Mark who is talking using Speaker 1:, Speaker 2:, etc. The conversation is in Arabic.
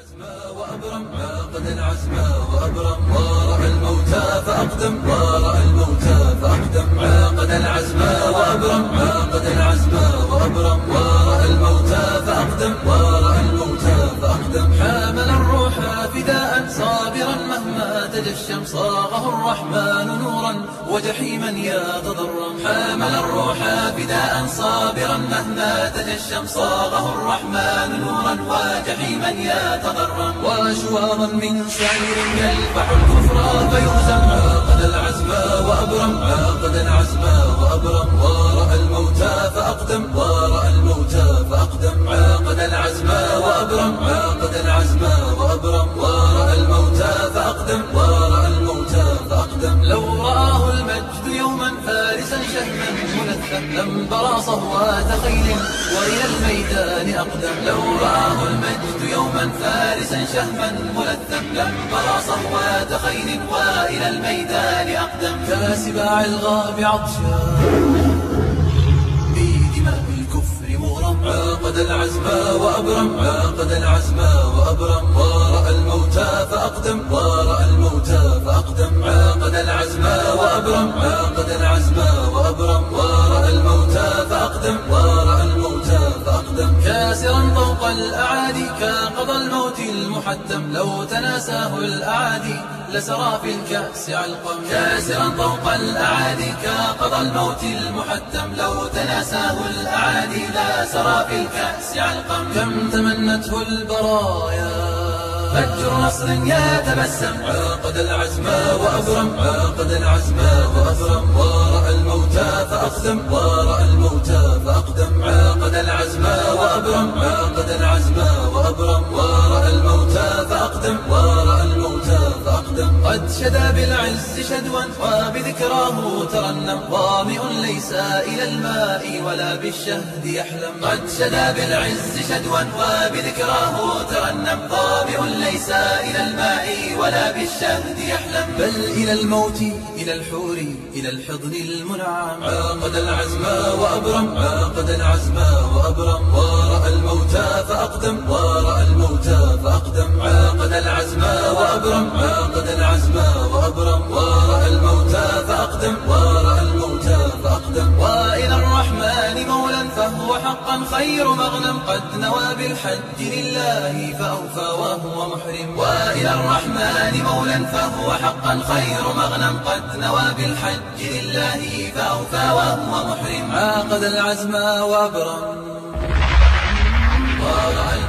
Speaker 1: العزم وأبرم عاقد العزم وأبرم. ورأى الموتى فأقدم ورأى الموتى فأقدم. عاقد العزم وأبرم عاقد العزم وأبرم. ورأى الموتى فأقدم ورأى الموتى فأقدم. حامل الروح فداء صابرا مهما تجشم صاغه الرحمن نورا. وجحيما يتضرم حامل الروح فداء صابرا مهما تجشم صاغه الرحمن نورا وجحيما يتضرم. وشوارا من سعير يلفح الكفر فيهزم. عاقد العزم وأبرم عاقد العزم وأبرم. ورأى الموتى فأقدم ورأى الموتى فأقدم. عاقد العزم وأبرم عاقد العزم وأبرم. ورأى الموتى فأقدم ورأى الموتى فأقدم. لو رآه المجد يوما فارسا شهما. ملثم لم برى صهوات خيل. وإلى الميدان أقدم. لو رآه المجد يوما فارسا شهما ملثم. لم برى صهوات خيل. وإلى الميدان أقدم. كسباع الغاب عطشا بدماء الكفر مغرم. عاقد العزم وأبرم. عاقد العزم وأبرم. ورأى الموتى فأقدم. ورأى الموتى وأبرم عاقد العزم وأبرم. ورأى الموتى فأقدم ورأى الموتى فأقدم. كاسرا طوق الأعادي كقضى الموت المحتم. لو تناساه الأعادي لسرى في الكأس علقم. كاسرا طوق الأعادي كقضى الموت المحتم. لو تناساه الأعادي لسرى في الكأس علقم. كم تمنته البرايا فجر نصر يتبسم عاقد العزم وأبرم. عاقد العزم وأبرم. ورأى الموتى فأقدم. ورأى الموتى شدا بالعز شدوا وبذكراه ترنم. ظامئ ليس إلى الماء ولا بالشهد يحلم. قد شدا بالعز شدوا وبذكراه ترنم. ظامئ ليس إلى الماء ولا بالشهد يحلم. بل إلى الموت إلى الحور إلى الحضن المنعم. عاقد العزم وأبرم عاقد العزم وأبرم. ورأى الموتى فأقدم ورأى الموتى فأقدم. عاقد العزم وأبرم عاقد العزم وأبرم ورأى الموتى فأقدم ورأى الموتى فأقدم. وإلى الرحمن مولا فهو حقا خير مغنم قد نوى بالحج لله فأوفى وهو محرم. وإلى الرحمن مولا فهو حقا خير مغنم قد نوى بالحج لله فأوفى وهو محرم. عاقد العزم وأبرم. الموت